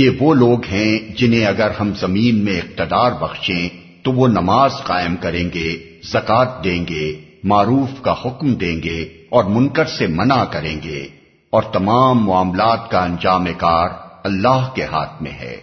یہ وہ لوگ ہیں جنہیں اگر ہم زمین میں اقتدار بخشیں تو وہ نماز قائم کریں گے زکات دیں گے، معروف کا حکم دیں گے اور منکر سے منع کریں گے اور تمام معاملات کا انجام کار اللہ کے ہاتھ میں ہے۔